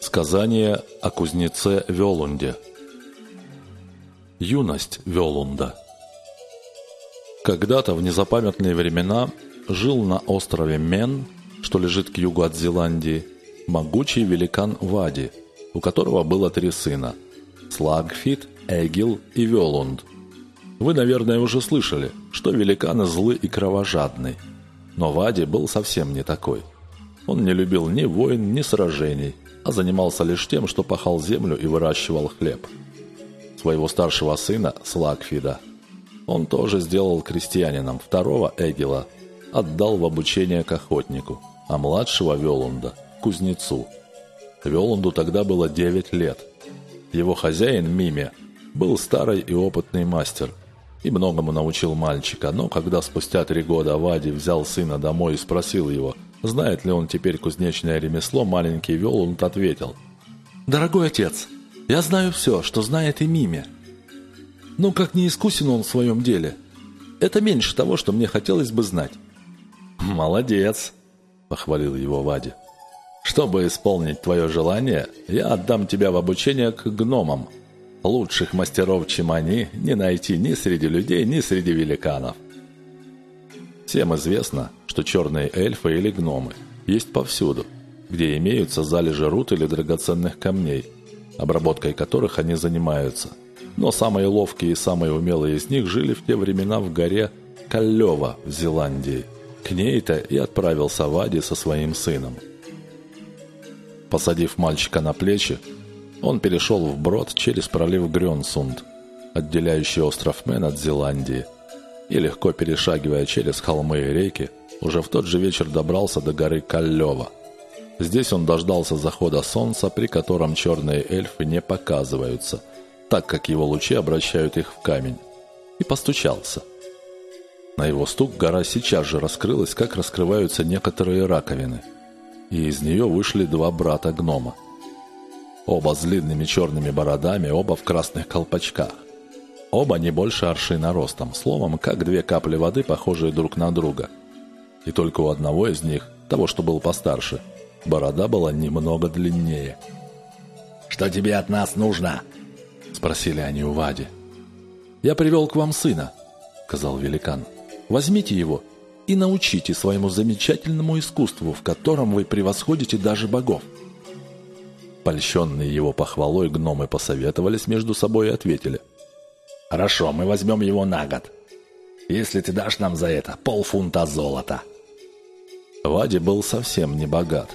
Сказание о кузнеце Велунде. Юность Велунда. Когда-то в незапамятные времена жил на острове Мен, что лежит к югу от Зеландии, могучий великан Вади, у которого было три сына – Слагфит, Эгил и Велунд. Вы, наверное, уже слышали, что великаны злы и кровожадны. Но Вади был совсем не такой. Он не любил ни войн, ни сражений, а занимался лишь тем, что пахал землю и выращивал хлеб. Своего старшего сына, Слагфида, он тоже сделал крестьянином, второго Эгила отдал в обучение к охотнику, а младшего Велунда – кузнецу. Велунду тогда было 9 лет. Его хозяин Миме был старый и опытный мастер и многому научил мальчика, но когда спустя три года Вади взял сына домой и спросил его – Знает ли он теперь кузнечное ремесло, маленький Велунд ответил. «Дорогой отец, я знаю все, что знает и Миме. Но как не искусен он в своем деле, это меньше того, что мне хотелось бы знать». «Молодец!» – похвалил его Вади. «Чтобы исполнить твое желание, я отдам тебя в обучение к гномам. Лучших мастеров, чем они, не найти ни среди людей, ни среди великанов». Всем известно, что черные эльфы или гномы есть повсюду, где имеются залежи руд или драгоценных камней, обработкой которых они занимаются. Но самые ловкие и самые умелые из них жили в те времена в горе Каллева в Зеландии. К ней-то и отправился Вади со своим сыном. Посадив мальчика на плечи, он перешел вброд через пролив Грёнсунд, отделяющий остров Мэн от Зеландии – и, легко перешагивая через холмы и реки, уже в тот же вечер добрался до горы Каллева. Здесь он дождался захода солнца, при котором черные эльфы не показываются, так как его лучи обращают их в камень, и постучался. На его стук гора сейчас же раскрылась, как раскрываются некоторые раковины, и из нее вышли два брата-гнома. Оба с длинными черными бородами, оба в красных колпачках. Оба не больше аршина ростом, словом, как две капли воды, похожие друг на друга. И только у одного из них, того, что был постарше, борода была немного длиннее. «Что тебе от нас нужно?» – спросили они у Вади. «Я привел к вам сына», – сказал великан. «Возьмите его и научите своему замечательному искусству, в котором вы превосходите даже богов». Польщенные его похвалой гномы посоветовались между собой и ответили. Хорошо, мы возьмем его на год. Если ты дашь нам за это полфунта золота. Вади был совсем не богат.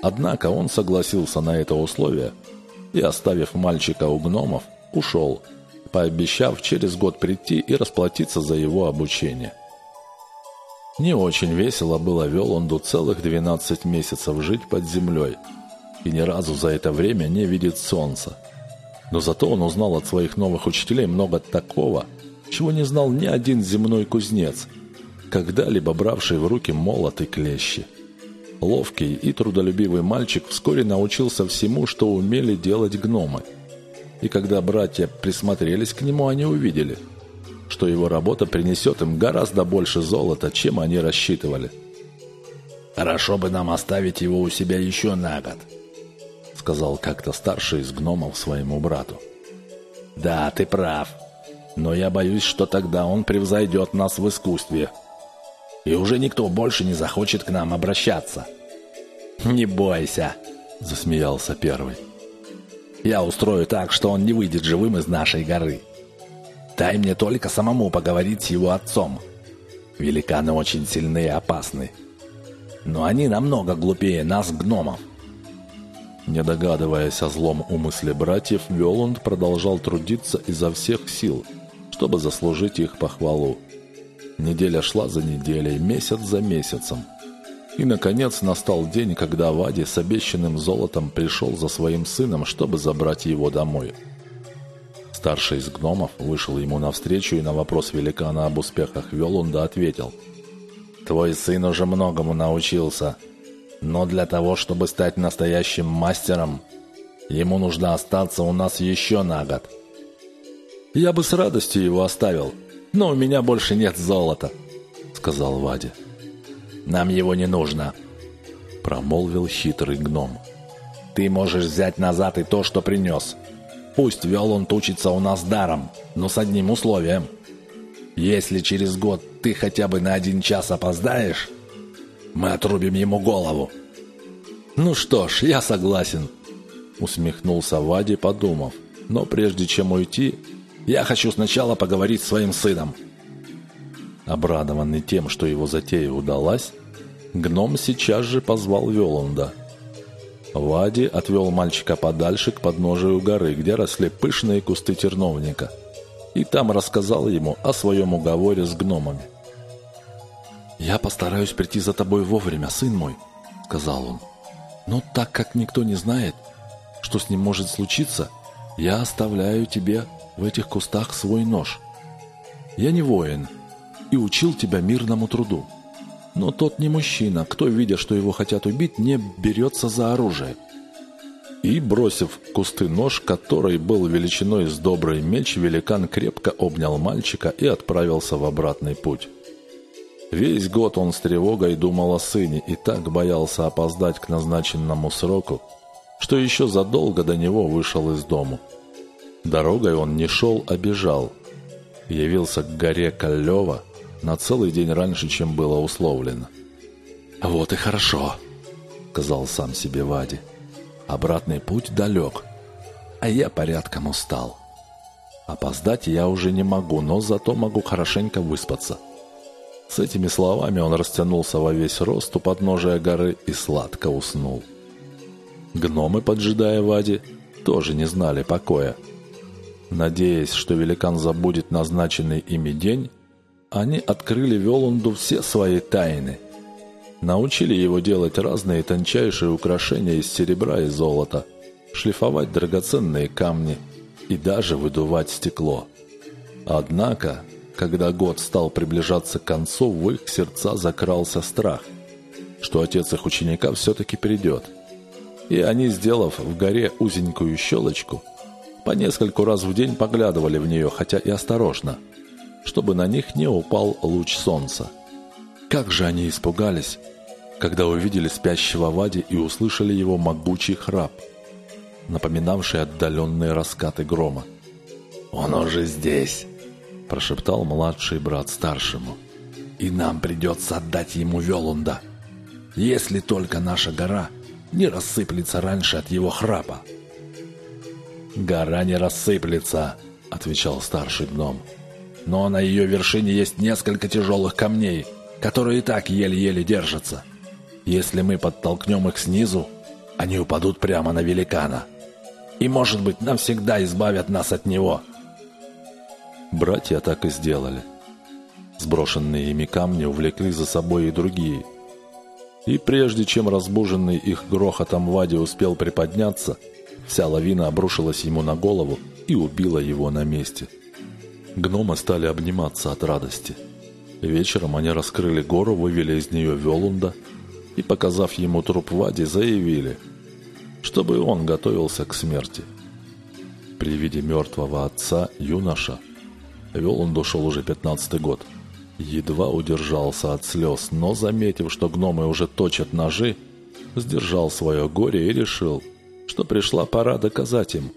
Однако он согласился на это условие и, оставив мальчика у гномов, ушел, пообещав через год прийти и расплатиться за его обучение. Не очень весело было Велонду целых 12 месяцев жить под землей и ни разу за это время не видеть солнца. Но зато он узнал от своих новых учителей много такого, чего не знал ни один земной кузнец, когда-либо бравший в руки молот и клещи. Ловкий и трудолюбивый мальчик вскоре научился всему, что умели делать гномы. И когда братья присмотрелись к нему, они увидели, что его работа принесет им гораздо больше золота, чем они рассчитывали. «Хорошо бы нам оставить его у себя еще на год», сказал как-то старший из гномов своему брату. «Да, ты прав. Но я боюсь, что тогда он превзойдет нас в искусстве. И уже никто больше не захочет к нам обращаться». «Не бойся», — засмеялся первый. «Я устрою так, что он не выйдет живым из нашей горы. Дай мне только самому поговорить с его отцом. Великаны очень сильны и опасны. Но они намного глупее нас, гномов. Не догадываясь о злом умысле братьев, Велунд продолжал трудиться изо всех сил, чтобы заслужить их похвалу. Неделя шла за неделей, месяц за месяцем. И, наконец, настал день, когда Вади с обещанным золотом пришел за своим сыном, чтобы забрать его домой. Старший из гномов вышел ему навстречу и на вопрос великана об успехах Велунда ответил. «Твой сын уже многому научился. Но для того, чтобы стать настоящим мастером, ему нужно остаться у нас еще на год. «Я бы с радостью его оставил, но у меня больше нет золота», — сказал Вадя. «Нам его не нужно», — промолвил хитрый гном. Ты можешь взять назад и то, что принес. Пусть Велон учится у нас даром, но с одним условием. Если через год ты хотя бы на один час опоздаешь, мы отрубим ему голову». «Ну что ж, я согласен», — усмехнулся Вади, подумав. «Но прежде чем уйти, я хочу сначала поговорить с своим сыном». Обрадованный тем, что его затея удалась, гном сейчас же позвал Велунда. Вади отвел мальчика подальше к подножию горы, где росли пышные кусты терновника, и там рассказал ему о своем уговоре с гномами. «Я постараюсь прийти за тобой вовремя, сын мой», — сказал он. «Но так как никто не знает, что с ним может случиться, я оставляю тебе в этих кустах свой нож. Я не воин и учил тебя мирному труду. Но тот не мужчина, кто, видя, что его хотят убить, не берется за оружие. И, бросив в кусты нож, который был величиной с добрый меч, великан крепко обнял мальчика и отправился в обратный путь. Весь год он с тревогой думал о сыне и так боялся опоздать к назначенному сроку, что еще задолго до него вышел из дому. Дорогой он не шел, а бежал. Явился к горе Калева на целый день раньше, чем было условлено. «Вот и хорошо», — сказал сам себе Вади. «Обратный путь далек, а я порядком устал. Опоздать я уже не могу, но зато могу хорошенько выспаться». С этими словами он растянулся во весь рост у подножия горы и сладко уснул. Гномы, поджидая Вади, тоже не знали покоя. Надеясь, что великан забудет назначенный ими день, они открыли Велунду все свои тайны. Научили его делать разные тончайшие украшения из серебра и золота, шлифовать драгоценные камни и даже выдувать стекло. Однако, когда год стал приближаться к концу, в их сердца закрался страх, что отец их ученика все-таки придет. И они, сделав в горе узенькую щелочку, по нескольку раз в день поглядывали в нее, хотя и осторожно, чтобы на них не упал луч солнца. Как же они испугались, когда увидели спящего Вади и услышали его могучий храп, напоминавший отдаленные раскаты грома. «Он уже здесь!» – прошептал младший брат старшему. «И нам придется отдать ему Велунда, если только наша гора не рассыплется раньше от его храпа». «Гора не рассыплется», — отвечал старший гном. «Но на ее вершине есть несколько тяжелых камней, которые и так еле-еле держатся. Если мы подтолкнем их снизу, они упадут прямо на великана. И, может быть, навсегда избавят нас от него». Братья так и сделали. Сброшенные ими камни увлекли за собой и другие. И прежде чем разбуженный их грохотом Вади успел приподняться, Вся лавина обрушилась ему на голову и убила его на месте. Гномы стали обниматься от радости. Вечером они раскрыли гору, вывели из нее Велунда и, показав ему труп Вади, заявили, чтобы он готовился к смерти. При виде мертвого отца юноша, Велунду шел уже пятнадцатый год, едва удержался от слез, но, заметив, что гномы уже точат ножи, сдержал свое горе и решил – что пришла пора доказать им,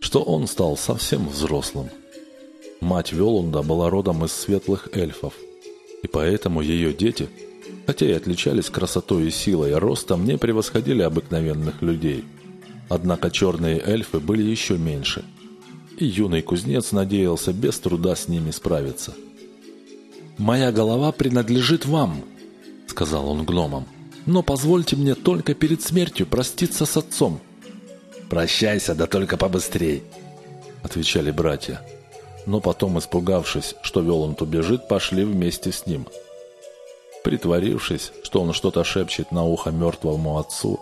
что он стал совсем взрослым. Мать Велунда была родом из светлых эльфов, и поэтому ее дети, хотя и отличались красотой и силой, ростом не превосходили обыкновенных людей. Однако черные эльфы были еще меньше, и юный кузнец надеялся без труда с ними справиться. «Моя голова принадлежит вам», — сказал он гномам, — «но позвольте мне только перед смертью проститься с отцом». «Прощайся, да только побыстрей», — отвечали братья. Но потом, испугавшись, что Веланд убежит, пошли вместе с ним. Притворившись, что он что-то шепчет на ухо мертвому отцу,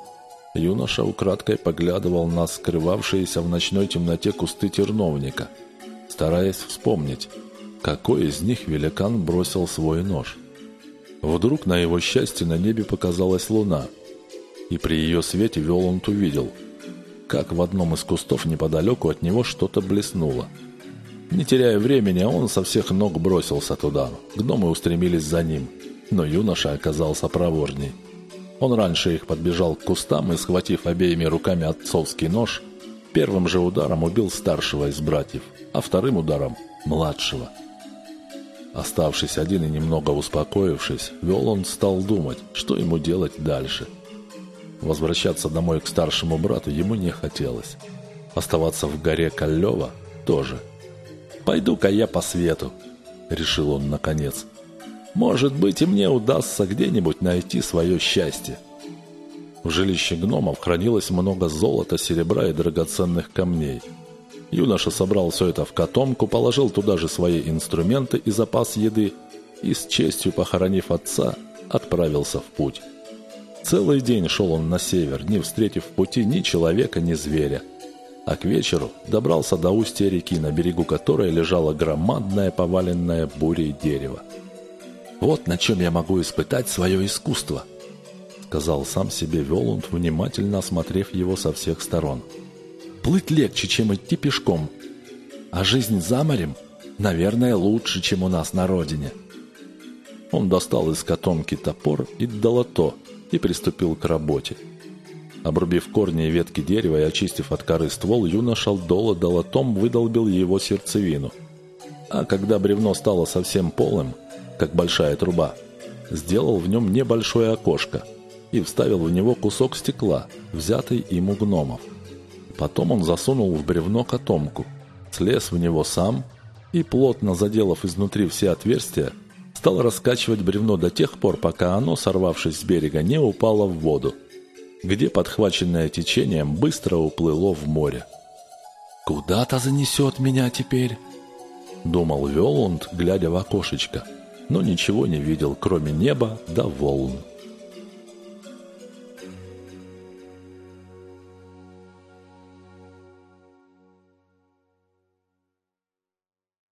юноша украдкой поглядывал на скрывавшиеся в ночной темноте кусты терновника, стараясь вспомнить, какой из них великан бросил свой нож. Вдруг, на его счастье, на небе показалась луна, и при ее свете Веланд увидел — как в одном из кустов неподалеку от него что-то блеснуло. Не теряя времени, он со всех ног бросился туда. Гномы устремились за ним, но юноша оказался проворней. Он раньше их подбежал к кустам и, схватив обеими руками отцовский нож, первым же ударом убил старшего из братьев, а вторым ударом – младшего. Оставшись один и немного успокоившись, Виолон стал думать, что ему делать дальше. Возвращаться домой к старшему брату ему не хотелось. Оставаться в горе Каллева тоже. «Пойду-ка я по свету», — решил он наконец. «Может быть, и мне удастся где-нибудь найти свое счастье». В жилище гномов хранилось много золота, серебра и драгоценных камней. Юноша собрал все это в котомку, положил туда же свои инструменты и запас еды и, с честью похоронив отца, отправился в путь. Целый день шел он на север, не встретив в пути ни человека, ни зверя. А к вечеру добрался до устья реки, на берегу которой лежало громадное поваленное бурей дерево. «Вот на чем я могу испытать свое искусство», — сказал сам себе Велунд, внимательно осмотрев его со всех сторон. «Плыть легче, чем идти пешком, а жизнь за морем, наверное, лучше, чем у нас на родине». Он достал из котомки топор и долото и приступил к работе. Обрубив корни и ветки дерева и очистив от коры ствол, юноша доло долотом выдолбил его сердцевину. А когда бревно стало совсем полым, как большая труба, сделал в нем небольшое окошко и вставил в него кусок стекла, взятый им у гномов. Потом он засунул в бревно котомку, слез в него сам и, плотно заделав изнутри все отверстия, стал раскачивать бревно до тех пор, пока оно, сорвавшись с берега, не упало в воду, где, подхваченное течением, быстро уплыло в море. «Куда-то занесет меня теперь?» — думал Велунд, глядя в окошечко, но ничего не видел, кроме неба да волн.